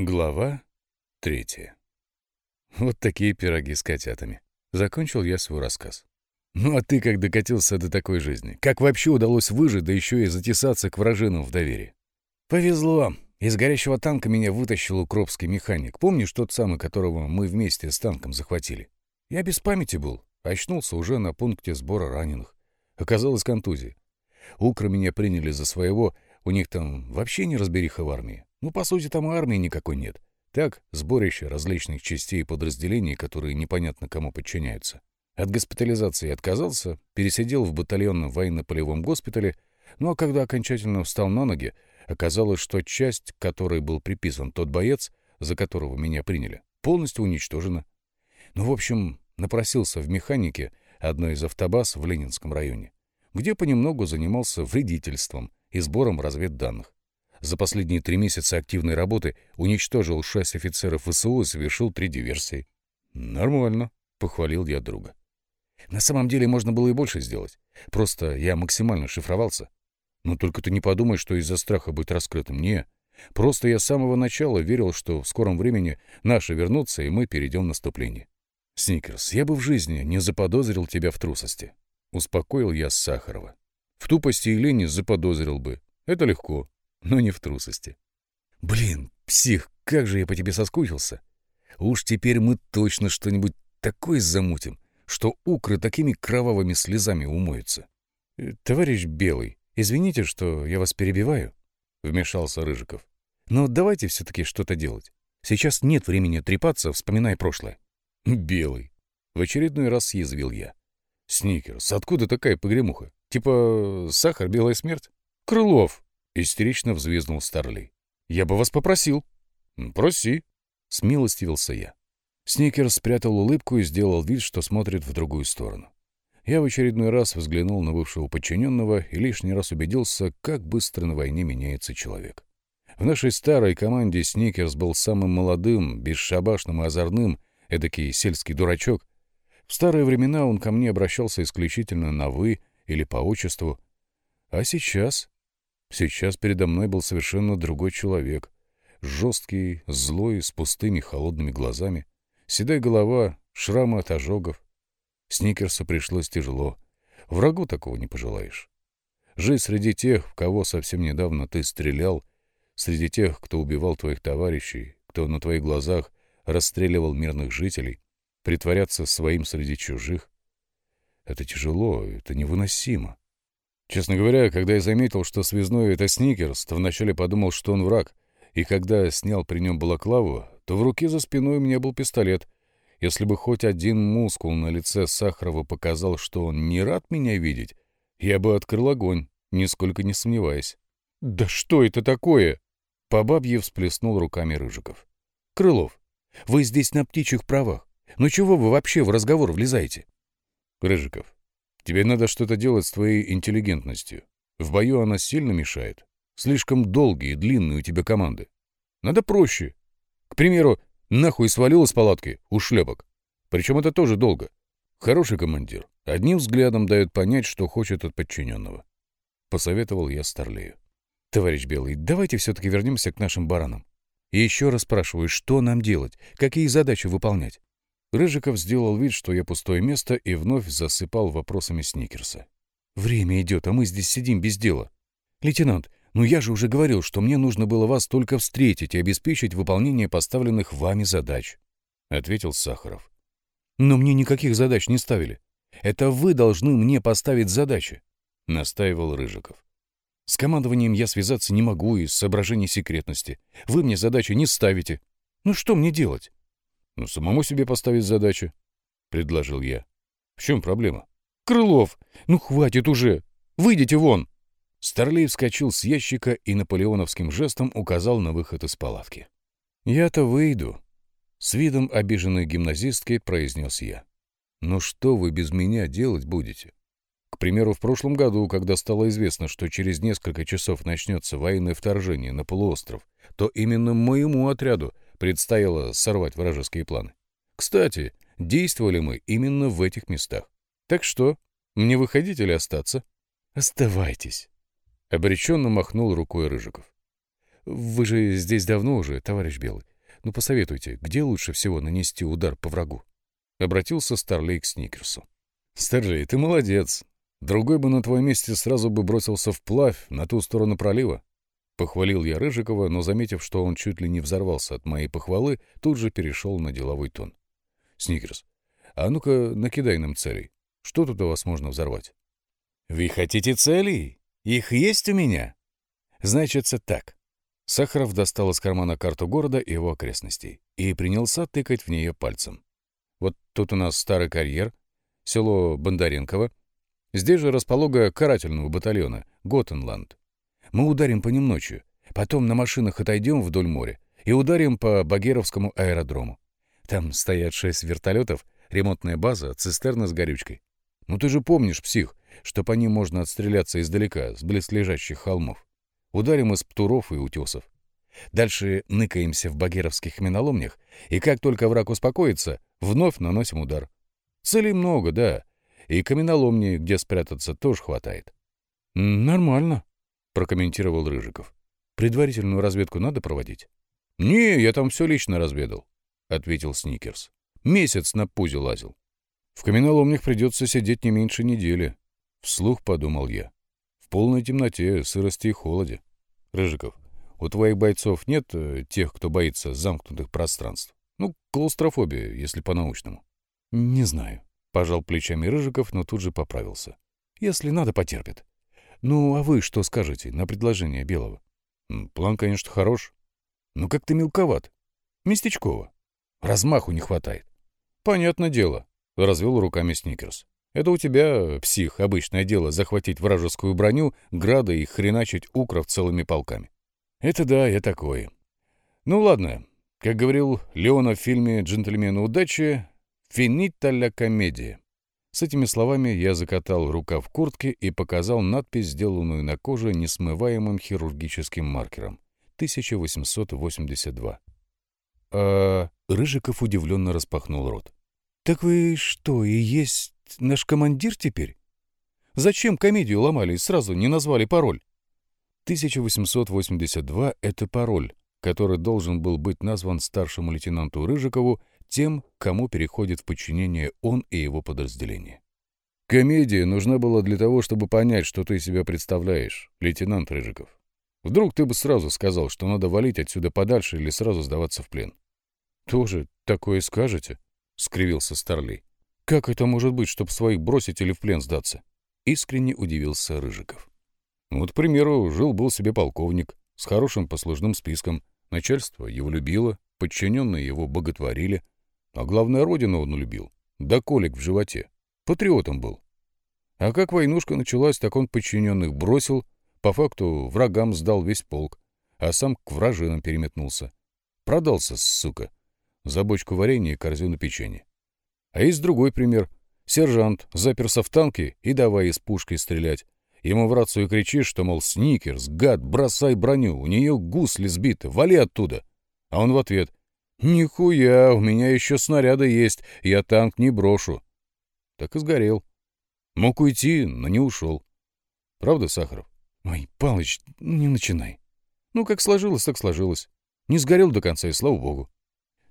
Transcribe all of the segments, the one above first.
Глава третья. Вот такие пироги с котятами. Закончил я свой рассказ. Ну а ты как докатился до такой жизни? Как вообще удалось выжить, да еще и затесаться к вражинам в доверии? Повезло. Из горящего танка меня вытащил укропский механик. Помнишь тот самый, которого мы вместе с танком захватили? Я без памяти был. Очнулся уже на пункте сбора раненых. Оказалось контузия. Укры меня приняли за своего, у них там вообще не разбериха в армии. Ну, по сути, там армии никакой нет. Так, сборище различных частей и подразделений, которые непонятно кому подчиняются. От госпитализации отказался, пересидел в батальонном военно-полевом госпитале, ну а когда окончательно встал на ноги, оказалось, что часть, к которой был приписан тот боец, за которого меня приняли, полностью уничтожена. Ну, в общем, напросился в механике одной из автобаз в Ленинском районе, где понемногу занимался вредительством и сбором разведданных. За последние три месяца активной работы уничтожил шесть офицеров ВСУ и совершил три диверсии. «Нормально», — похвалил я друга. «На самом деле можно было и больше сделать. Просто я максимально шифровался. Но только ты не подумай, что из-за страха быть раскрытым. Не. Просто я с самого начала верил, что в скором времени наши вернутся, и мы перейдем в наступление. Сникерс, я бы в жизни не заподозрил тебя в трусости. Успокоил я Сахарова. В тупости и лени заподозрил бы. Это легко но не в трусости. Блин, псих, как же я по тебе соскучился. Уж теперь мы точно что-нибудь такое замутим, что укры такими кровавыми слезами умоются. Э, товарищ Белый, извините, что я вас перебиваю, вмешался Рыжиков. Но давайте все-таки что-то делать. Сейчас нет времени трепаться, вспоминая прошлое. Белый. В очередной раз съязвил я. Сникерс, откуда такая погремуха? Типа сахар, белая смерть? Крылов, Истерично взвизнул Старлей. «Я бы вас попросил». «Проси», — смилостивился я. Сникерс спрятал улыбку и сделал вид, что смотрит в другую сторону. Я в очередной раз взглянул на бывшего подчиненного и лишний раз убедился, как быстро на войне меняется человек. В нашей старой команде Сникерс был самым молодым, бесшабашным и озорным, эдакий сельский дурачок. В старые времена он ко мне обращался исключительно на «вы» или по отчеству. А сейчас Сейчас передо мной был совершенно другой человек. Жесткий, злой, с пустыми холодными глазами. Седая голова, шрамы от ожогов. Сникерсу пришлось тяжело. Врагу такого не пожелаешь. Жить среди тех, в кого совсем недавно ты стрелял, среди тех, кто убивал твоих товарищей, кто на твоих глазах расстреливал мирных жителей, притворяться своим среди чужих — это тяжело, это невыносимо. Честно говоря, когда я заметил, что связной — это Сникерс, то вначале подумал, что он враг. И когда снял при нем балаклаву, то в руке за спиной у меня был пистолет. Если бы хоть один мускул на лице Сахарова показал, что он не рад меня видеть, я бы открыл огонь, нисколько не сомневаясь. «Да что это такое?» По бабье всплеснул руками Рыжиков. «Крылов, вы здесь на птичьих правах. Ну чего вы вообще в разговор влезаете?» Рыжиков, Тебе надо что-то делать с твоей интеллигентностью. В бою она сильно мешает. Слишком долгие и длинные у тебя команды. Надо проще. К примеру, нахуй свалил из палатки, у шлепок. Причем это тоже долго. Хороший командир. Одним взглядом дает понять, что хочет от подчиненного. Посоветовал я Старлею. Товарищ Белый, давайте все-таки вернемся к нашим баранам. И еще раз спрашиваю, что нам делать, какие задачи выполнять? Рыжиков сделал вид, что я пустое место, и вновь засыпал вопросами Сникерса. «Время идет, а мы здесь сидим без дела. Лейтенант, ну я же уже говорил, что мне нужно было вас только встретить и обеспечить выполнение поставленных вами задач», — ответил Сахаров. «Но мне никаких задач не ставили. Это вы должны мне поставить задачи», — настаивал Рыжиков. «С командованием я связаться не могу из соображений секретности. Вы мне задачи не ставите. Ну что мне делать?» «Ну, самому себе поставить задачи», — предложил я. «В чем проблема?» «Крылов, ну хватит уже! Выйдите вон!» Старлей вскочил с ящика и наполеоновским жестом указал на выход из палатки. «Я-то выйду», — с видом обиженной гимназистки произнес я. «Но что вы без меня делать будете? К примеру, в прошлом году, когда стало известно, что через несколько часов начнется военное вторжение на полуостров, то именно моему отряду предстояло сорвать вражеские планы. Кстати, действовали мы именно в этих местах. Так что, мне выходить или остаться? Оставайтесь. Обреченно махнул рукой Рыжиков. Вы же здесь давно уже, товарищ Белый. Ну, посоветуйте, где лучше всего нанести удар по врагу?» Обратился Старлей к Сникерсу. «Старлей, ты молодец. Другой бы на твоем месте сразу бы бросился вплавь на ту сторону пролива. Похвалил я Рыжикова, но, заметив, что он чуть ли не взорвался от моей похвалы, тут же перешел на деловой тон. «Сникерс, а ну-ка накидай нам целей. Что тут у вас можно взорвать?» «Вы хотите целей? Их есть у меня?» «Значится так». Сахаров достал из кармана карту города и его окрестностей и принялся тыкать в нее пальцем. «Вот тут у нас старый карьер, село Бондаренково, Здесь же располога карательного батальона, Готенланд. Мы ударим по ним ночью, потом на машинах отойдем вдоль моря и ударим по Багеровскому аэродрому. Там стоят шесть вертолетов, ремонтная база, цистерна с горючкой. Ну ты же помнишь, псих, что по ним можно отстреляться издалека, с близлежащих холмов. Ударим из птуров и утесов. Дальше ныкаемся в багеровских миноломнях, и как только враг успокоится, вновь наносим удар. Целей много, да, и каменоломни, где спрятаться, тоже хватает. — Нормально, — прокомментировал Рыжиков. — Предварительную разведку надо проводить? — Не, я там все лично разведал, — ответил Сникерс. — Месяц на пузе лазил. В каменоломнях придется сидеть не меньше недели. Вслух подумал я. В полной темноте, сырости и холоде. Рыжиков, у твоих бойцов нет э, тех, кто боится замкнутых пространств? Ну, клаустрофобия, если по-научному. — Не знаю. Пожал плечами Рыжиков, но тут же поправился. Если надо, потерпит. Ну, а вы что скажете на предложение Белого? План, конечно, хорош. Но как-то мелковат. Местечково. Размаху не хватает. Понятное дело, развел руками Сникерс. Это у тебя, псих, обычное дело захватить вражескую броню, грады и хреначить укров целыми полками. Это да, я такое. Ну ладно, как говорил Леона в фильме «Джентльмены удачи», «Финита ля комедия». С этими словами я закатал рукав куртки и показал надпись, сделанную на коже несмываемым хирургическим маркером. 1882. А Рыжиков удивленно распахнул рот. «Так вы что, и есть наш командир теперь? Зачем комедию ломали и сразу не назвали пароль?» 1882 — это пароль, который должен был быть назван старшему лейтенанту Рыжикову тем, кому переходит в подчинение он и его подразделение. Комедия нужна была для того, чтобы понять, что ты себя представляешь, лейтенант Рыжиков. Вдруг ты бы сразу сказал, что надо валить отсюда подальше или сразу сдаваться в плен. «Тоже такое скажете?» — скривился Старлей. «Как это может быть, чтобы своих бросить или в плен сдаться?» Искренне удивился Рыжиков. Вот, к примеру, жил-был себе полковник с хорошим послужным списком. Начальство его любило, подчиненные его боготворили — а главное, родину он любил. Да колик в животе. Патриотом был. А как войнушка началась, так он подчиненных бросил, по факту врагам сдал весь полк, а сам к вражинам переметнулся. Продался, сука, за бочку варенья и корзину печенья. А есть другой пример. Сержант заперся в танке и давай из пушки стрелять. Ему в рацию кричишь, что, мол, сникерс, гад, бросай броню, у нее гусли сбиты, вали оттуда. А он в ответ, «Нихуя, у меня еще снаряды есть, я танк не брошу». Так и сгорел. Мог уйти, но не ушел. Правда, Сахаров? Ой, Палыч, не начинай. Ну, как сложилось, так сложилось. Не сгорел до конца, и слава богу.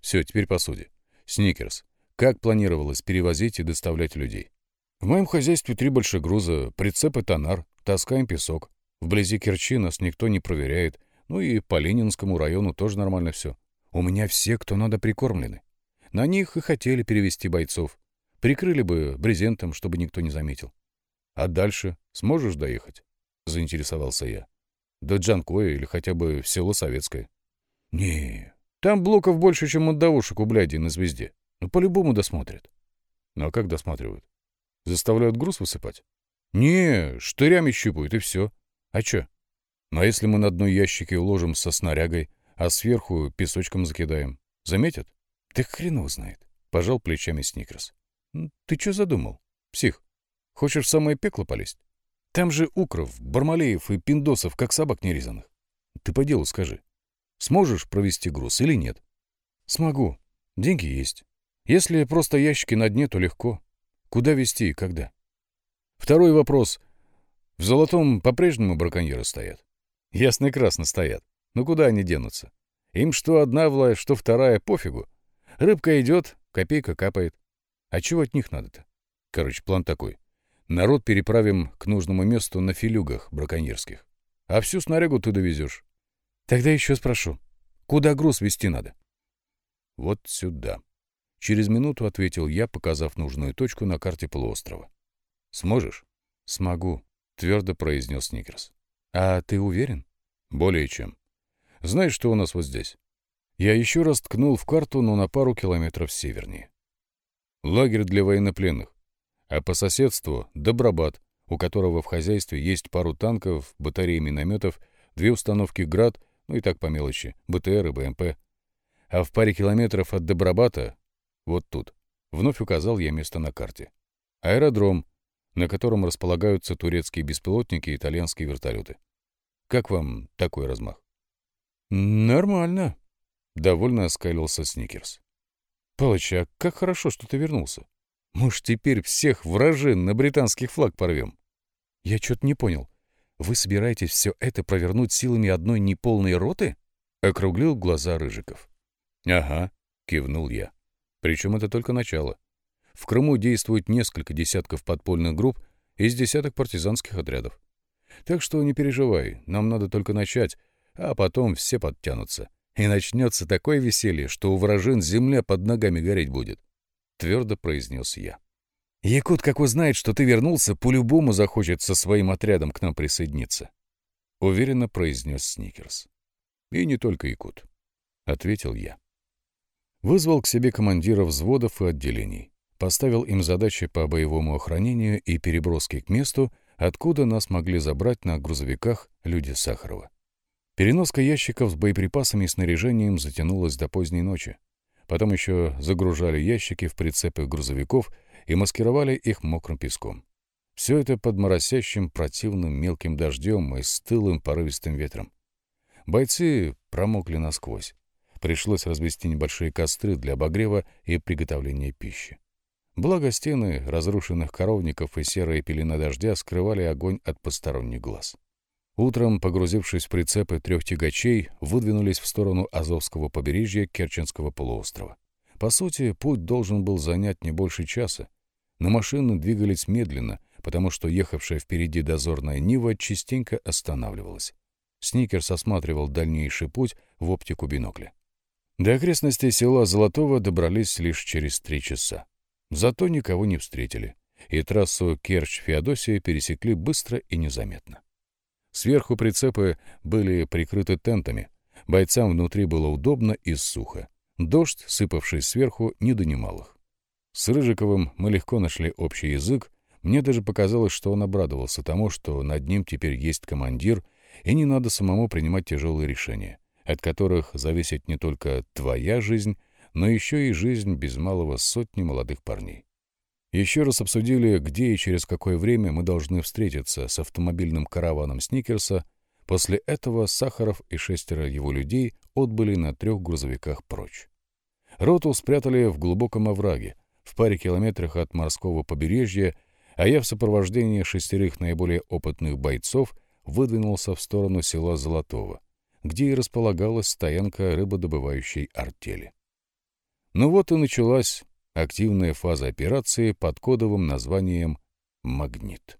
Все, теперь по сути. Сникерс. Как планировалось перевозить и доставлять людей? В моем хозяйстве три больших груза, прицеп и тонар, таскаем песок. Вблизи Керчи нас никто не проверяет, ну и по Ленинскому району тоже нормально все. У меня все, кто надо, прикормлены. На них и хотели перевести бойцов. Прикрыли бы брезентом, чтобы никто не заметил. А дальше сможешь доехать? Заинтересовался я. До Джанкоя или хотя бы в село Советское. Не, там блоков больше, чем отдавушек у бляди на звезде. Ну, по-любому досмотрят. Ну, а как досматривают? Заставляют груз высыпать? Не, штырями щупают, и все. А чё? Ну, а если мы на одной ящике уложим со снарягой, а сверху песочком закидаем. Заметят? Да хрен его знает. Пожал плечами Сникерс. Ты что задумал, псих? Хочешь в самое пекло полезть? Там же укров, бармалеев и пиндосов, как собак нерезанных. Ты по делу скажи. Сможешь провести груз или нет? Смогу. Деньги есть. Если просто ящики на дне, то легко. Куда везти и когда? Второй вопрос. В Золотом по-прежнему браконьеры стоят? Ясно и красно стоят. Ну куда они денутся? Им что одна власть, что вторая, пофигу. Рыбка идет, копейка капает. А чего от них надо-то? Короче, план такой. Народ переправим к нужному месту на филюгах браконьерских. А всю снарягу ты довезешь. Тогда еще спрошу. Куда груз везти надо? Вот сюда. Через минуту ответил я, показав нужную точку на карте полуострова. Сможешь? Смогу, твердо произнес Сникерс. А ты уверен? Более чем. Знаешь, что у нас вот здесь? Я еще раз ткнул в карту, но на пару километров севернее. Лагерь для военнопленных. А по соседству — Добробат, у которого в хозяйстве есть пару танков, батареи минометов, две установки «Град», ну и так по мелочи, БТР и БМП. А в паре километров от Добробата, вот тут, вновь указал я место на карте. Аэродром, на котором располагаются турецкие беспилотники и итальянские вертолеты. Как вам такой размах? Нормально, довольно оскалился Сникерс. Палыч, а как хорошо, что ты вернулся. Может, теперь всех вражин на британский флаг порвем? Я что-то не понял. Вы собираетесь все это провернуть силами одной неполной роты? Округлил глаза Рыжиков. Ага, кивнул я. Причем это только начало. В Крыму действует несколько десятков подпольных групп из десяток партизанских отрядов. Так что не переживай, нам надо только начать, а потом все подтянутся. И начнется такое веселье, что у вражин земля под ногами гореть будет. Твердо произнес я. Якут, как узнает, что ты вернулся, по-любому захочет со своим отрядом к нам присоединиться. Уверенно произнес Сникерс. И не только Якут. Ответил я. Вызвал к себе командиров взводов и отделений. Поставил им задачи по боевому охранению и переброске к месту, откуда нас могли забрать на грузовиках люди Сахарова. Переноска ящиков с боеприпасами и снаряжением затянулась до поздней ночи. Потом еще загружали ящики в прицепы грузовиков и маскировали их мокрым песком. Все это под моросящим противным мелким дождем и стылым порывистым ветром. Бойцы промокли насквозь. Пришлось развести небольшие костры для обогрева и приготовления пищи. Благо стены разрушенных коровников и серая пелена дождя скрывали огонь от посторонних глаз. Утром, погрузившись в прицепы трех тягачей, выдвинулись в сторону Азовского побережья Керченского полуострова. По сути, путь должен был занять не больше часа, но машины двигались медленно, потому что ехавшая впереди дозорная Нива частенько останавливалась. Сникерс осматривал дальнейший путь в оптику бинокля. До окрестностей села Золотого добрались лишь через три часа. Зато никого не встретили, и трассу Керчь-Феодосия пересекли быстро и незаметно. Сверху прицепы были прикрыты тентами. Бойцам внутри было удобно и сухо. Дождь, сыпавший сверху, не донимал их. С Рыжиковым мы легко нашли общий язык. Мне даже показалось, что он обрадовался тому, что над ним теперь есть командир, и не надо самому принимать тяжелые решения, от которых зависит не только твоя жизнь, но еще и жизнь без малого сотни молодых парней. Еще раз обсудили, где и через какое время мы должны встретиться с автомобильным караваном Сникерса. После этого Сахаров и шестеро его людей отбыли на трех грузовиках прочь. Роту спрятали в глубоком овраге, в паре километрах от морского побережья, а я в сопровождении шестерых наиболее опытных бойцов выдвинулся в сторону села Золотого, где и располагалась стоянка рыбодобывающей артели. Ну вот и началась активная фаза операции под кодовым названием «Магнит».